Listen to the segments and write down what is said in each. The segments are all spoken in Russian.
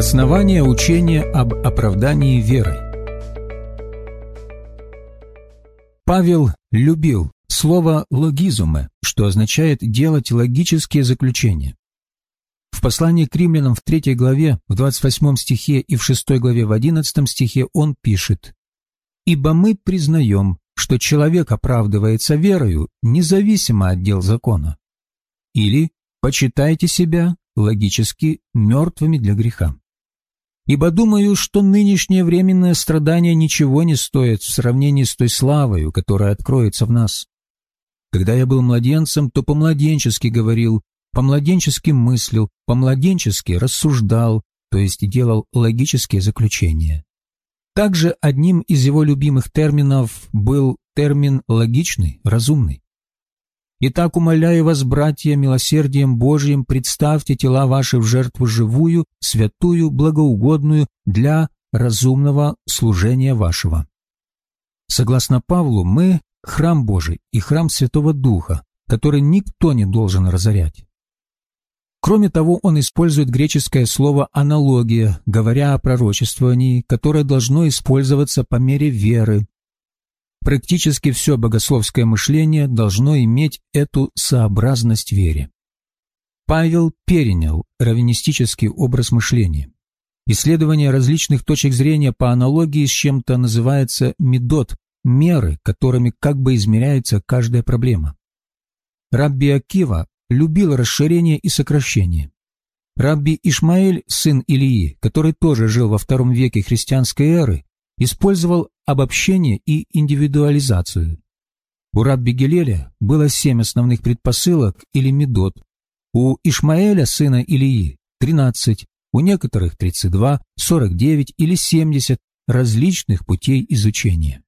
Основание учения об оправдании верой Павел любил слово «логизуме», что означает «делать логические заключения». В послании к римлянам в 3 главе, в 28 стихе и в 6 главе в 11 стихе он пишет «Ибо мы признаем, что человек оправдывается верою, независимо от дел закона». Или «Почитайте себя логически мертвыми для греха». Ибо думаю, что нынешнее временное страдание ничего не стоит в сравнении с той славою, которая откроется в нас. Когда я был младенцем, то по-младенчески говорил, по-младенчески мыслил, по-младенчески рассуждал, то есть делал логические заключения. Также одним из его любимых терминов был термин «логичный», «разумный». Итак, умоляю вас, братья, милосердием Божьим, представьте тела ваши в жертву живую, святую, благоугодную для разумного служения вашего. Согласно Павлу, мы – храм Божий и храм Святого Духа, который никто не должен разорять. Кроме того, он использует греческое слово «аналогия», говоря о пророчествовании, которое должно использоваться по мере веры, Практически все богословское мышление должно иметь эту сообразность вере. Павел перенял раввинистический образ мышления. Исследование различных точек зрения по аналогии с чем-то называется медот, меры, которыми как бы измеряется каждая проблема. Рабби Акива любил расширение и сокращение. Рабби Ишмаэль, сын Илии, который тоже жил во втором веке христианской эры, использовал обобщение и индивидуализацию. У Рабби Гелеля было семь основных предпосылок или медот, у Ишмаэля, сына Илии, 13, у некоторых 32, 49 или 70 различных путей изучения.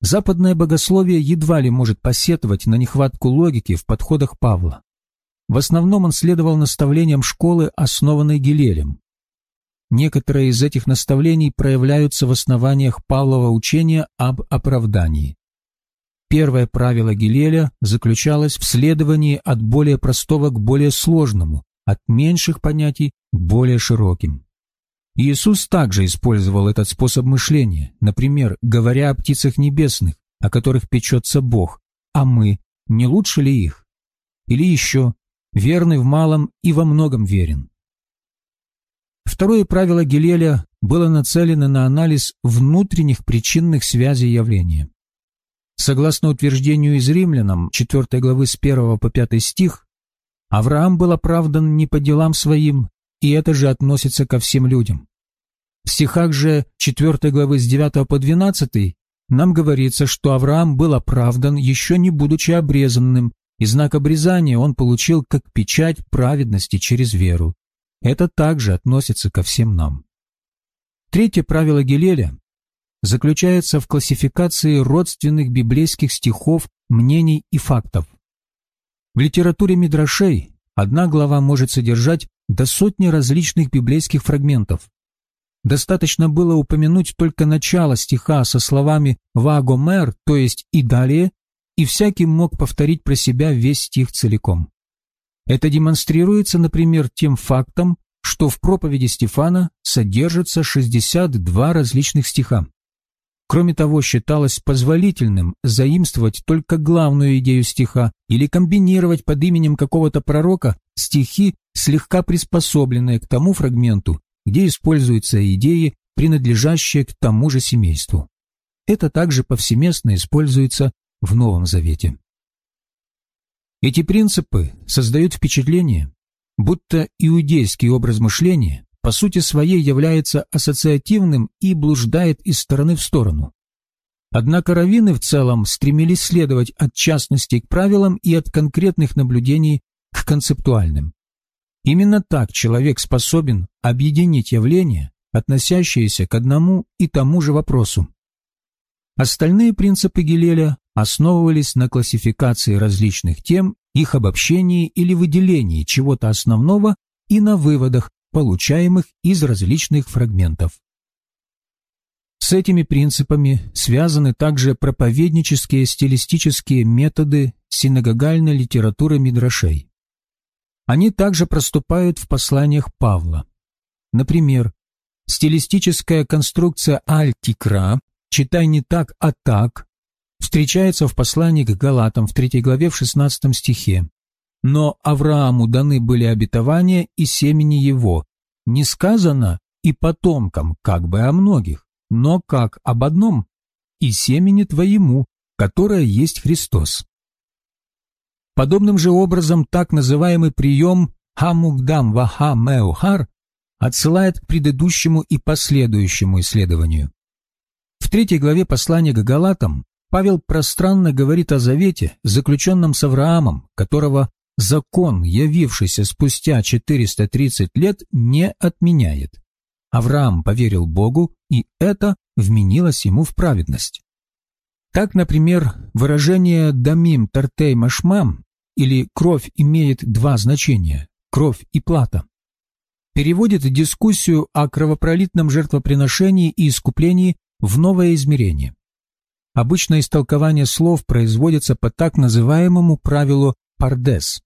Западное богословие едва ли может посетовать на нехватку логики в подходах Павла. В основном он следовал наставлениям школы, основанной Гелелем. Некоторые из этих наставлений проявляются в основаниях Павлова учения об оправдании. Первое правило Гилеля заключалось в следовании от более простого к более сложному, от меньших понятий к более широким. Иисус также использовал этот способ мышления, например, говоря о птицах небесных, о которых печется Бог, а мы, не лучше ли их? Или еще, верный в малом и во многом верен. Второе правило Гелеля было нацелено на анализ внутренних причинных связей явления. Согласно утверждению из римлянам 4 главы с 1 по 5 стих, Авраам был оправдан не по делам своим, и это же относится ко всем людям. В стихах же 4 главы с 9 по 12 нам говорится, что Авраам был оправдан, еще не будучи обрезанным, и знак обрезания он получил как печать праведности через веру. Это также относится ко всем нам. Третье правило Гелеля заключается в классификации родственных библейских стихов, мнений и фактов. В литературе Мидрашей одна глава может содержать до сотни различных библейских фрагментов. Достаточно было упомянуть только начало стиха со словами «вагомер», то есть «и далее», и всякий мог повторить про себя весь стих целиком. Это демонстрируется, например, тем фактом, что в проповеди Стефана содержится 62 различных стиха. Кроме того, считалось позволительным заимствовать только главную идею стиха или комбинировать под именем какого-то пророка стихи, слегка приспособленные к тому фрагменту, где используются идеи, принадлежащие к тому же семейству. Это также повсеместно используется в Новом Завете. Эти принципы создают впечатление, будто иудейский образ мышления по сути своей является ассоциативным и блуждает из стороны в сторону. Однако раввины в целом стремились следовать от частностей к правилам и от конкретных наблюдений к концептуальным. Именно так человек способен объединить явления, относящиеся к одному и тому же вопросу. Остальные принципы Гилеля основывались на классификации различных тем, их обобщении или выделении чего-то основного и на выводах, получаемых из различных фрагментов. С этими принципами связаны также проповеднические стилистические методы синагогальной литературы Мидрашей. Они также проступают в посланиях Павла. Например, стилистическая конструкция «альтикра» «читай не так, а так» встречается в послании к Галатам в 3 главе в 16 стихе. «Но Аврааму даны были обетования и семени его. Не сказано и потомкам, как бы о многих, но как об одном, и семени твоему, которое есть Христос». Подобным же образом так называемый прием «хамугдам ваха меухар» отсылает к предыдущему и последующему исследованию. В третьей главе послания к Галатам Павел пространно говорит о завете, заключенном с Авраамом, которого закон, явившийся спустя 430 лет, не отменяет. Авраам поверил Богу, и это вменилось ему в праведность. Так, например, выражение «дамим тартей машмам» или «кровь имеет два значения» – кровь и плата переводит дискуссию о кровопролитном жертвоприношении и искуплении в новое измерение. Обычно истолкование слов производится по так называемому правилу «пардес».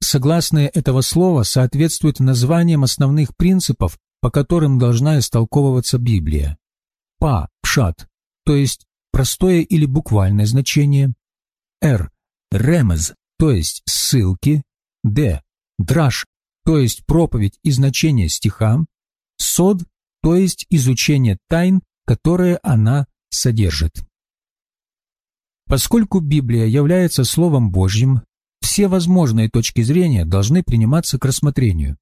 Согласные этого слова соответствуют названиям основных принципов, по которым должна истолковываться Библия. Па – пшат, то есть простое или буквальное значение. Р – ремез, то есть ссылки. Д – драж, то есть проповедь и значение стиха, сод, то есть изучение тайн, которые она содержит. Поскольку Библия является Словом Божьим, все возможные точки зрения должны приниматься к рассмотрению.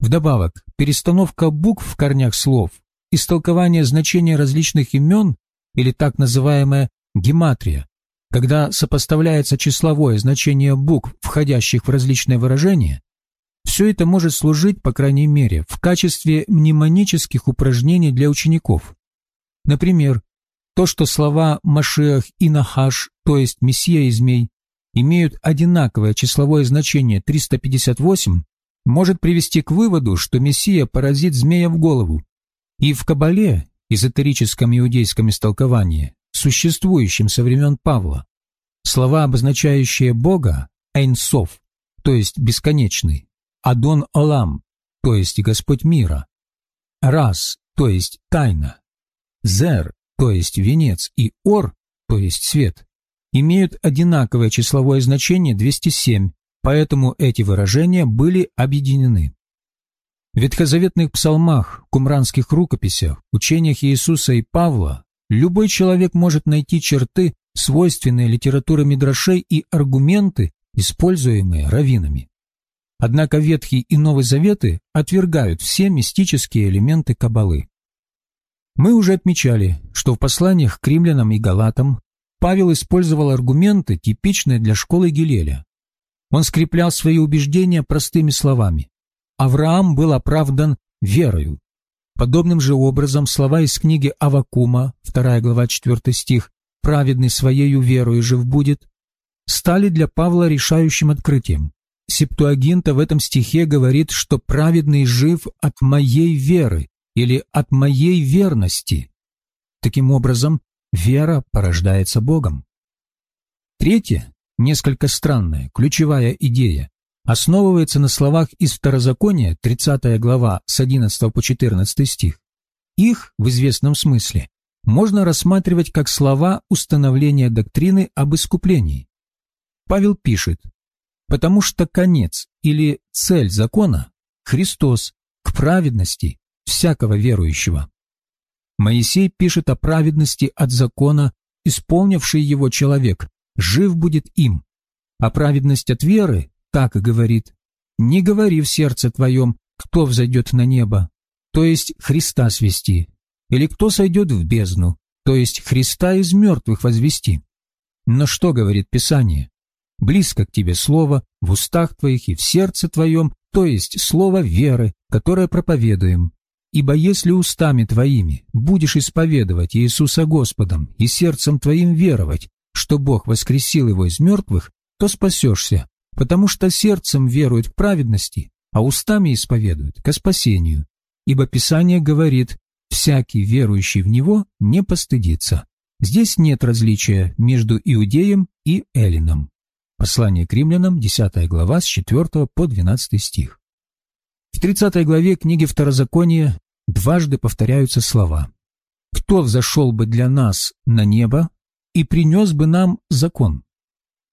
Вдобавок, перестановка букв в корнях слов, истолкование значения различных имен или так называемая гематрия, когда сопоставляется числовое значение букв, входящих в различные выражения, все это может служить, по крайней мере, в качестве мнемонических упражнений для учеников. Например, то, что слова «Машиах» и «Нахаш», то есть «Мессия и змей», имеют одинаковое числовое значение 358, может привести к выводу, что Мессия поразит змея в голову. И в Кабале, эзотерическом иудейском истолковании, существующем со времен Павла, слова, обозначающие Бога, «Эйнсов», то есть «бесконечный», Адон Олам, то есть Господь мира, Рас, то есть тайна, Зер, то есть венец, и Ор, то есть свет, имеют одинаковое числовое значение 207, поэтому эти выражения были объединены. В ветхозаветных псалмах, кумранских рукописях, учениях Иисуса и Павла любой человек может найти черты, свойственные литературе Мидрашей и аргументы, используемые раввинами. Однако Ветхий и Новый Заветы отвергают все мистические элементы Каббалы. Мы уже отмечали, что в посланиях к римлянам и галатам Павел использовал аргументы, типичные для школы Гилеля. Он скреплял свои убеждения простыми словами. Авраам был оправдан верою. Подобным же образом слова из книги Авакума, 2 глава 4 стих, «Праведный своею верою жив будет», стали для Павла решающим открытием. Септуагинта в этом стихе говорит, что праведный жив от моей веры или от моей верности. Таким образом, вера порождается Богом. Третье, несколько странная, ключевая идея, основывается на словах из Второзакония, 30 глава, с 11 по 14 стих. Их, в известном смысле, можно рассматривать как слова установления доктрины об искуплении. Павел пишет, потому что конец или цель закона – Христос к праведности всякого верующего. Моисей пишет о праведности от закона, исполнивший его человек, жив будет им. А праведность от веры, так и говорит, не говори в сердце твоем, кто взойдет на небо, то есть Христа свести, или кто сойдет в бездну, то есть Христа из мертвых возвести. Но что говорит Писание? близко к тебе слово в устах твоих и в сердце твоем, то есть слово веры, которое проповедуем. Ибо если устами твоими будешь исповедовать Иисуса Господом и сердцем твоим веровать, что Бог воскресил его из мертвых, то спасешься, потому что сердцем верует к праведности, а устами исповедуют ко спасению. Ибо Писание говорит, всякий верующий в Него не постыдится. Здесь нет различия между иудеем и эллином. Послание к римлянам, 10 глава, с 4 по 12 стих. В 30 главе книги Второзакония дважды повторяются слова «Кто взошел бы для нас на небо и принес бы нам закон?»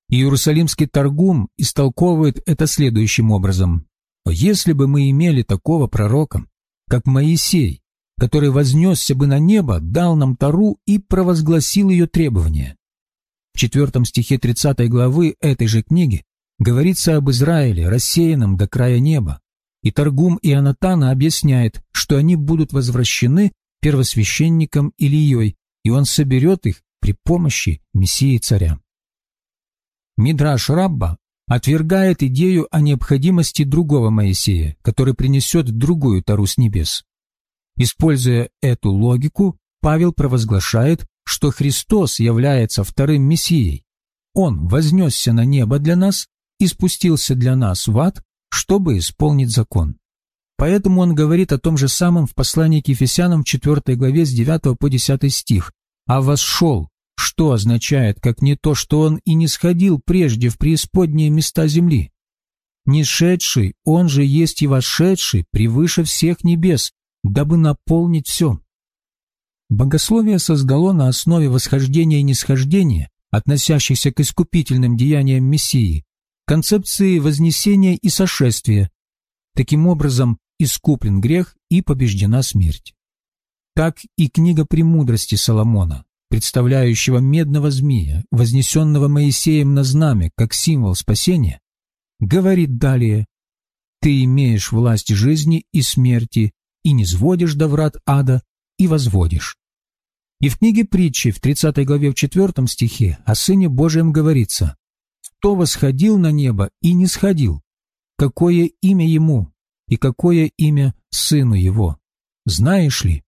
Иерусалимский торгум истолковывает это следующим образом. «Если бы мы имели такого пророка, как Моисей, который вознесся бы на небо, дал нам Тару и провозгласил ее требования». В четвертом стихе 30 главы этой же книги говорится об Израиле, рассеянном до края неба, и Торгум и Анатана объясняет, что они будут возвращены первосвященником Ильей, и он соберет их при помощи Мессии царя. Мидраш Рабба отвергает идею о необходимости другого Моисея, который принесет другую Тару с небес. Используя эту логику, Павел провозглашает, что Христос является вторым Мессией. Он вознесся на небо для нас и спустился для нас в ад, чтобы исполнить закон. Поэтому он говорит о том же самом в послании к Ефесянам 4 главе с 9 по 10 стих. «А восшел что означает, как не то, что он и не сходил прежде в преисподние места земли? Нешедший, он же есть и вошедший превыше всех небес, дабы наполнить все. Богословие создало на основе восхождения и нисхождения, относящихся к искупительным деяниям Мессии, концепции вознесения и сошествия. Таким образом, искуплен грех и побеждена смерть. Так и книга «Премудрости» Соломона представляющего медного змея, вознесенного Моисеем на знамя, как символ спасения, говорит далее «Ты имеешь власть жизни и смерти, и не сводишь до врат ада, и возводишь». И в книге притчи в 30 главе в 4 стихе о Сыне Божьем говорится «Кто восходил на небо и не сходил? Какое имя ему и какое имя Сыну его? Знаешь ли?»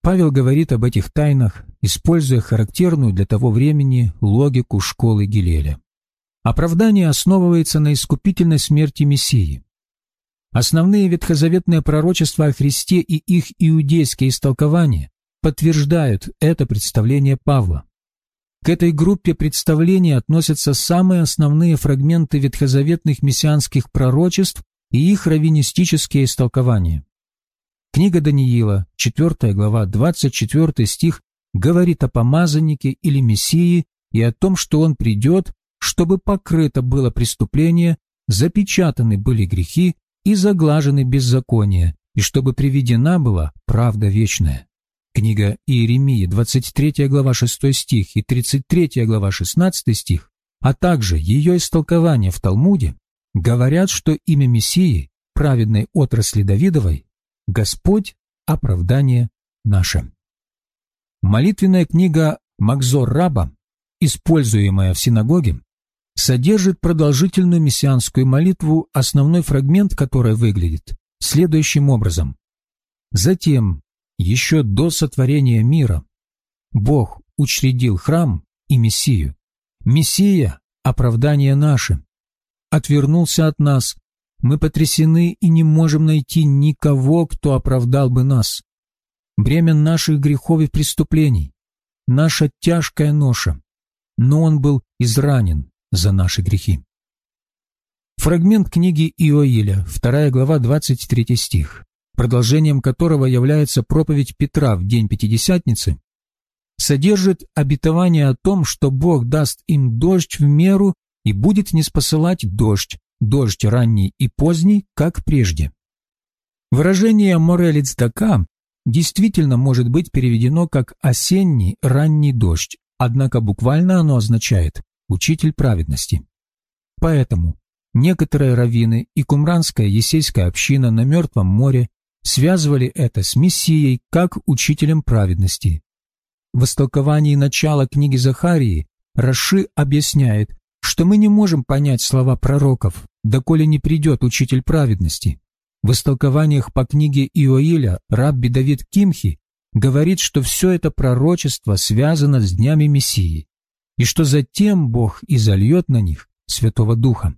Павел говорит об этих тайнах, используя характерную для того времени логику школы Гилеля. Оправдание основывается на искупительной смерти Мессии. Основные ветхозаветные пророчества о Христе и их иудейские истолкования подтверждают это представление Павла. К этой группе представлений относятся самые основные фрагменты ветхозаветных мессианских пророчеств и их раввинистические истолкования. Книга Даниила, 4 глава, 24 стих, говорит о помазаннике или мессии и о том, что он придет, чтобы покрыто было преступление, запечатаны были грехи и заглажены беззакония, и чтобы приведена была правда вечная. Книга Иеремии, 23 глава 6 стих и 33 глава 16 стих, а также ее истолкование в Талмуде, говорят, что имя Мессии, праведной отрасли Давидовой, Господь – оправдание наше. Молитвенная книга Макзор Раба, используемая в синагоге, содержит продолжительную мессианскую молитву, основной фрагмент которой выглядит следующим образом. Затем, еще до сотворения мира, Бог учредил храм и Мессию. Мессия – оправдание наше. Отвернулся от нас, мы потрясены и не можем найти никого, кто оправдал бы нас. Бремя наших грехов и преступлений, наша тяжкая ноша, но он был изранен за наши грехи. Фрагмент книги Иоиля, 2 глава, 23 стих, продолжением которого является проповедь Петра в день Пятидесятницы, содержит обетование о том, что Бог даст им дождь в меру и будет не спосылать дождь, дождь ранний и поздний, как прежде. Выражение «морель цдака» действительно может быть переведено как «осенний ранний дождь», однако буквально оно означает «учитель праведности». Поэтому некоторые раввины и кумранская есейская община на Мертвом море связывали это с Мессией как учителем праведности. В истолковании начала книги Захарии Раши объясняет, что мы не можем понять слова пророков, доколе не придет учитель праведности. В истолкованиях по книге Иоиля рабби Давид Кимхи говорит, что все это пророчество связано с днями Мессии, и что затем Бог изольет на них Святого Духа.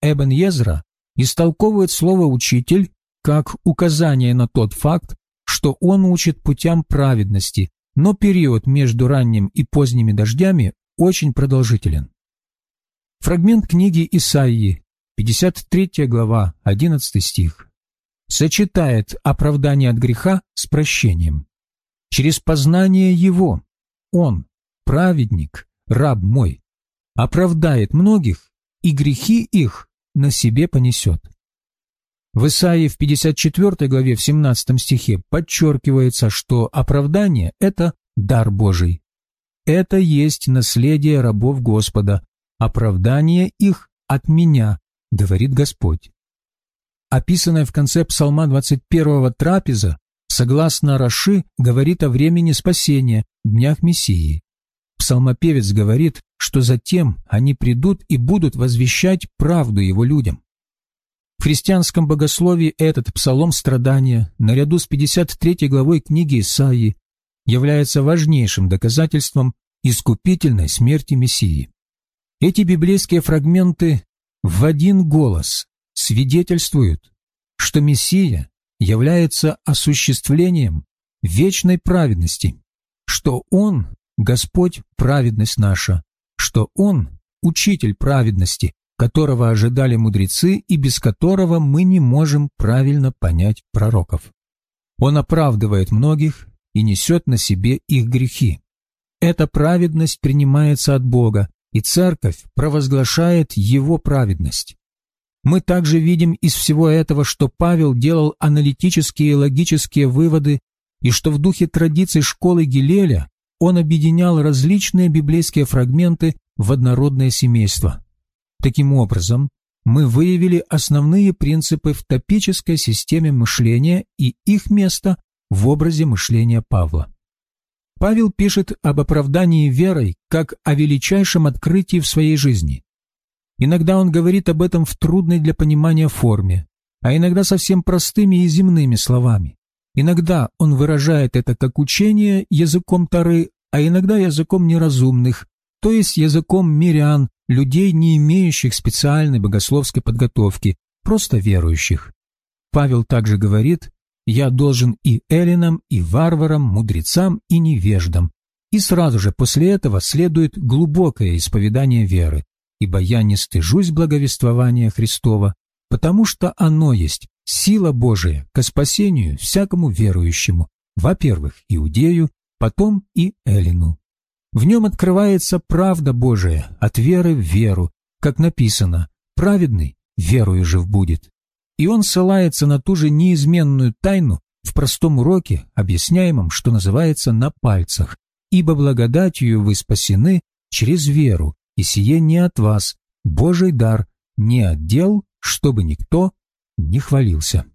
Эбен Езра истолковывает слово «учитель» как указание на тот факт, что он учит путям праведности, но период между ранним и поздними дождями очень продолжителен. Фрагмент книги Исаии, 53 глава, 11 стих, сочетает оправдание от греха с прощением. Через познание Его Он, праведник, раб мой, оправдает многих и грехи их на себе понесет. В Исаии в 54 главе в 17 стихе подчеркивается, что оправдание – это дар Божий. Это есть наследие рабов Господа, оправдание их от меня, говорит Господь. Описанная в конце Псалма 21 трапеза, согласно Раши, говорит о времени спасения, днях Мессии. Псалмопевец говорит, что затем они придут и будут возвещать правду его людям. В христианском богословии этот псалом страдания, наряду с 53 главой книги Исаии, является важнейшим доказательством искупительной смерти Мессии. Эти библейские фрагменты в один голос свидетельствуют, что Мессия является осуществлением вечной праведности, что Он – Господь праведность наша, что Он – Учитель праведности, которого ожидали мудрецы и без которого мы не можем правильно понять пророков. Он оправдывает многих и несет на себе их грехи. Эта праведность принимается от Бога, и Церковь провозглашает Его праведность. Мы также видим из всего этого, что Павел делал аналитические и логические выводы, и что в духе традиций школы Гилеля он объединял различные библейские фрагменты в однородное семейство. Таким образом, мы выявили основные принципы в топической системе мышления и их место в образе мышления Павла. Павел пишет об оправдании верой как о величайшем открытии в своей жизни. Иногда он говорит об этом в трудной для понимания форме, а иногда совсем простыми и земными словами. Иногда он выражает это как учение языком Тары, а иногда языком неразумных, то есть языком мирян, людей, не имеющих специальной богословской подготовки, просто верующих. Павел также говорит, «Я должен и эллинам, и варварам, мудрецам и невеждам». И сразу же после этого следует глубокое исповедание веры, ибо я не стыжусь благовествования Христова, потому что оно есть сила Божия ко спасению всякому верующему, во-первых, иудею, потом и эллину. В нем открывается правда Божия от веры в веру, как написано «праведный верою жив будет». И он ссылается на ту же неизменную тайну в простом уроке, объясняемом, что называется «на пальцах», «Ибо благодатью вы спасены через веру, и сие не от вас, Божий дар, не от дел, чтобы никто не хвалился».